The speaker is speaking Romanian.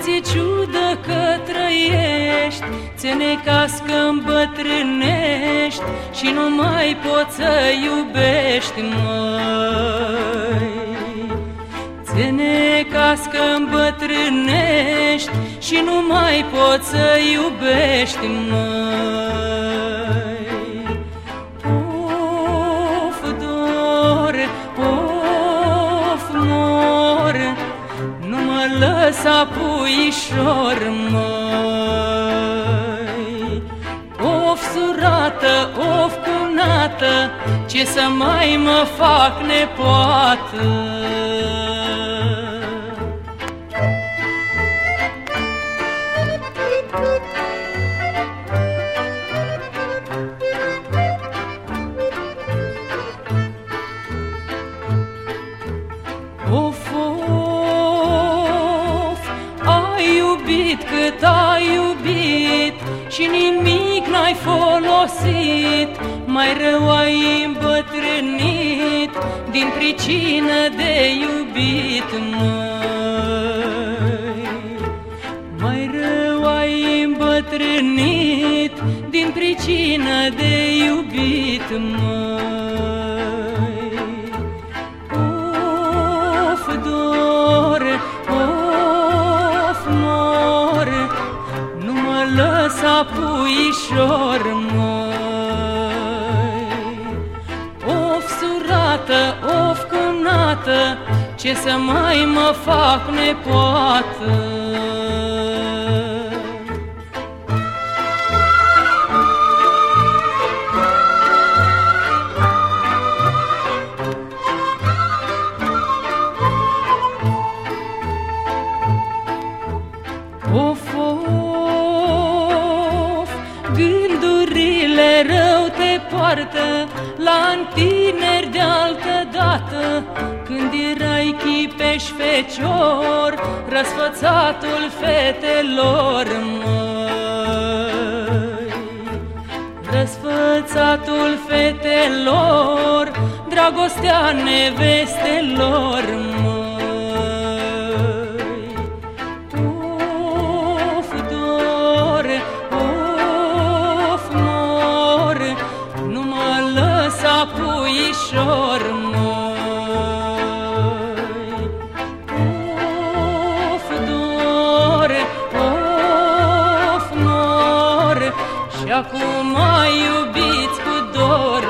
ți-e ciudă că trăiești. Ți-e necas că îmbătrânești Și nu mai poți să iubești, măi. Ți-e necas că îmbătrânești Și nu mai poți să iubești, măi. Of, dor, of, mor Nu mă lăsa puișor, măi. Of, surată, of, cunată Ce să mai mă fac nepoată Și nimic n-ai folosit Mai rău ai îmbătrânit Din pricină de iubit, măi. Mai rău ai îmbătrânit Din pricină de iubit, măi puișor, măi Of, surată, of, cunată Ce să mai mă fac nepoată gândurile rău te poartă La tineri de altă dată. Când erai chipeș fecior Răsfățatul fetelor, măi. Răsfățatul fetelor Dragostea nevestelor, măi puișor, măi. Of, dor, of, mor Și acum mai iubiți cu dor,